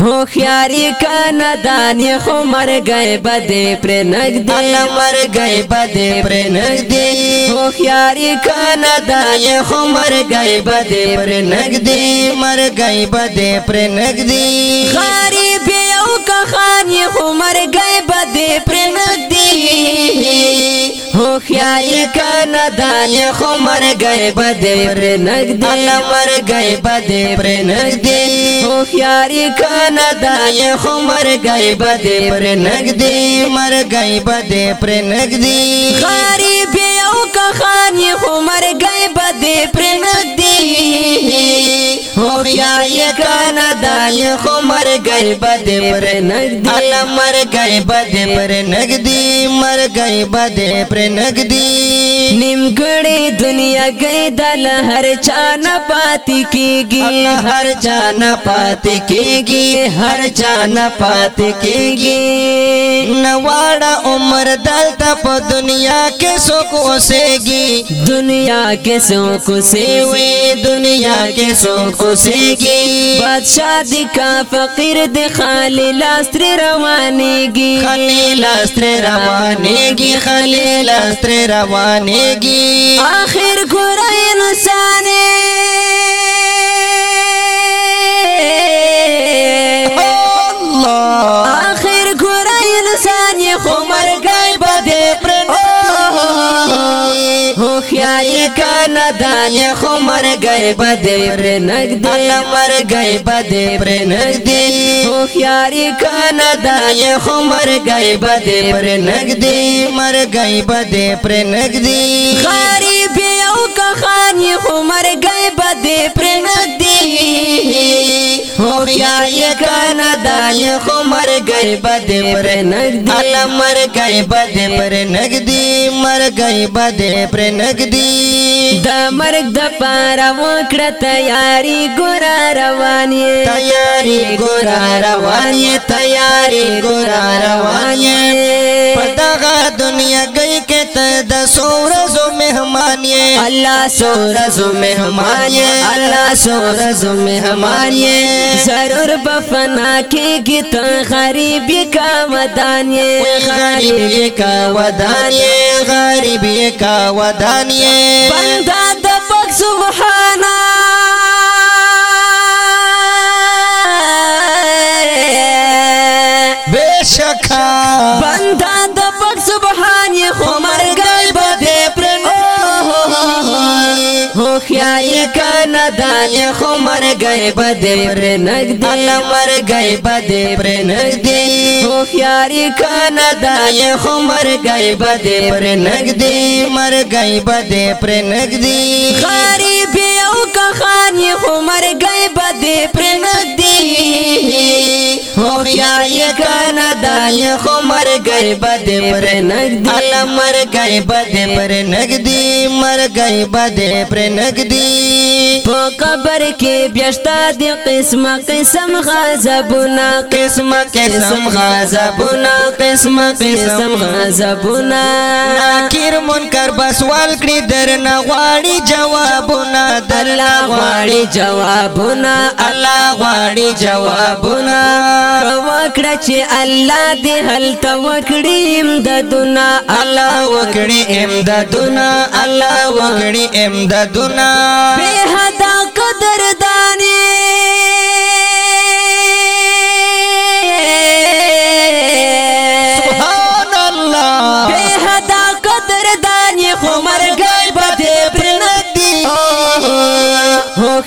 ندانی خو مر گئے بدے پر نگ دل مر گئے بدے پر نگ دی کا ندانی خو مر گئے بدے پر نگدی مر گئے بدے پر نگدی خاری بیو کا خانی خو مر گئے بدے پر نگ کا ندانی خو مر گئے بدے پر نگ دل مر گئے بدے پر نگ دے خیاری کانا دائی خمر گئی بدے پر نگدی مر گئی بدے پر نگدی خاری بیو کا خانی خمر گئی بدے پر نگدی خیاری کانا دائی خمر گئی بدے پر خو مر گئی پر نگدی دل مر گئی پر نگدی مر گئی بدے پر نگدی نیم دنیا گئی دل ہر جان پاتی کی گی ہر جان پات کی گی ہر جان پات کی گی نواڑا عمر دل تپ دنیا کے سوکھو سیگی دنیا کے سو خوشی ہوئی دنیا کے سو خوشی گی بادشادی دی کا فقیر دی خالی لاستر روانیگی خالی لاستر روانیگی خالی لاستر روانیگی آخر گورا انسانی نا خو مر گئی بجے نگ اللہ مر گائی بجے پر نگدی ہونا دال ہمار گائی بجے پر نگدی ہمار گائی بدے پر نگدی خانی ہمار گائی بدے پر نگدی ہونا دال ہمار گئی خو مر نگ اللہ مر گائی بجے پر نگدی مر گئی باد نگدی the د مرګ د پاره وکړه تیاری ګور روانې تیاری ګور روانې تیاری ګور روانې پدغه دنیا گئی کې ته د سورزو مهمان یې الله سورزو مهمان یې الله سورزو مهمان یې ضرور بفنا کېږي ته غریب کا ودان یې غریب کا ودان یې غریب کا ودان یې بندا پاک سبحانه خیای کنا دانی خو مر گئی بدی پر نگ دی اللہ مر گئی بدی پر نگ دی خو خیاری کنا دانی خو مر گئی بدی پر نگ دی مر گئی بدی پر نگ دی خاری بیو کا خانی خو مر گئی بدی پر نگ دی خو خیاری کنا دانی خو مرګي بد پر نګدي الله مرګي بد پر نګدي مرګي بد پر نګدي په قبر کې بیاشتا دي قسم قسم غضبونه قسم قسم غضبونه قسم قسم غضبونه اخر مون منکر بسوال کړی درنه غواړي جوابونه الله غواړي جوابونه الله غواړي جوابونه وکړه چې الله دې حل ته وکړي امدادونه الله وکړي امدادونه الله وکړي امدادونه به حدا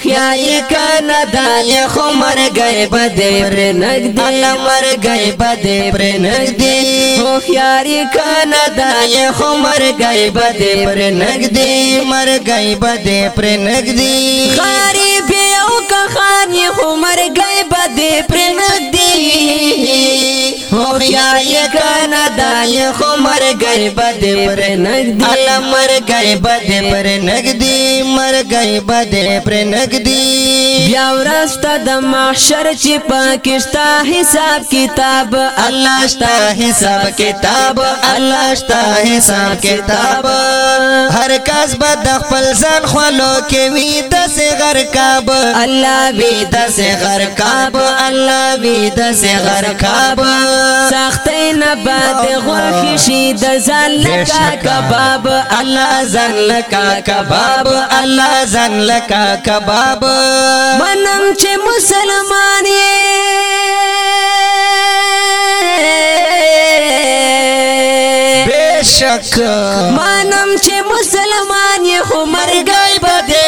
خیال کنا دای خو مرګي بده پر نګدي مرګي بده پر نګدي خو خیال کنا دای خو مرګي بده پر نګدي مرګي بده پر نګدي خاري بیاو کا خاني خو مرګي بده پر نګدي خو خیال کنا نه دای خو مرګي بد پر نګدي الله مرګي بد پر نګدي مرګي بد پر نګدي بیا ورسته د محشر چې پاکستا حساب کتاب الله شتا حساب کتاب الله شتا حساب کتاب هر کس بد خپل ځان خلو کې وي د صغر کاب الله وی د صغر کاب الله وی د صغر کاب سختې نه باد خوښ شي د ځان لکا کباب الله ځان لکا کباب الله ځان لکا کباب منم چې مسلمان یې بشک منم چې مسلمان یې خو مرګای بده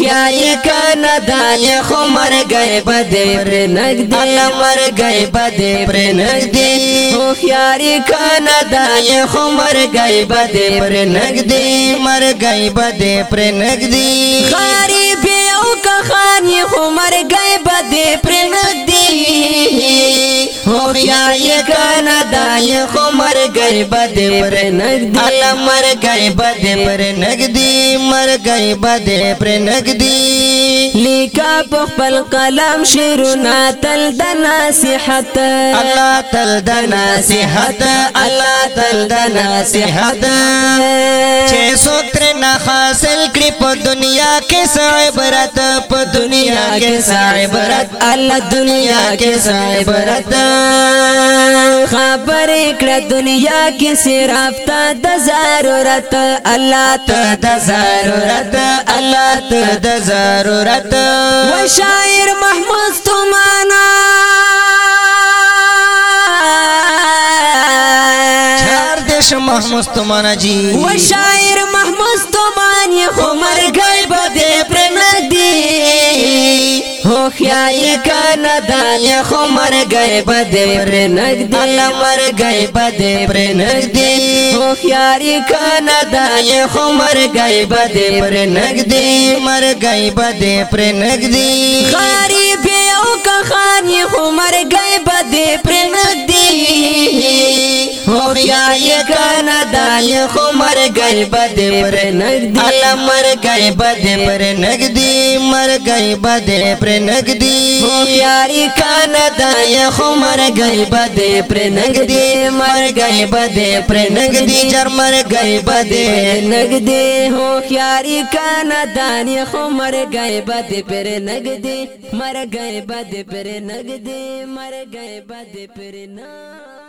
خیائی کا ندانی خو مر گئے بدے پر نگ دے اللہ مر گئے بدے پر نگ دے خو خیائی کا ندانی خو مر گئے بدے پر نگ دے مر گئے بدے پر نگ دے خاری بے او کا خانی خو مر گئے بدے پر نگ دے خو خیائی کا ندانی خو مر گئے بدے پر نگ دے مرګي بد پر نګدي مرګي بد پر نګدي لیکا په خپل قلم شیرنا تل د نصیحت الله تل د نصیحت الله تل د نصیحت چې سوتر نه حاصل کړی په دنیا کې صبرت په دنیا کې صبرت الله دنیا کې صبرت خبر کړه دنیا کې صرف تا د ضرورت الله ته د ضرورت الله ته د ضرورت و شاعر محمود تمانا چار دیش محمود تمانا جی و شاعر محمود تمان خو مرګ به پرم ندی هو خیاي نه دانه خو مر گئے بده پر نګ دی الله مر گئے بده پر نګ دی خو خیاري کنه دانه خو مر گئے بده پر نګ دی مر گئے بده پر نګ دی غریب او که خاني خو مر گئے بده پر نګ دی خو خیاري کنه مر گئی نگدی اللہ مر گائی بدے پر نگدی مر گئی نگدی پیاری کان نا خو مر گئی بدے پر نگدی مر بدے پر نگدی جر مر گئی بدے نگدی ہو پیاری کان دانیا خو مر گئے باد پر نگدی مر گئے بادے پر نگدی مر گئے باد پر نگدی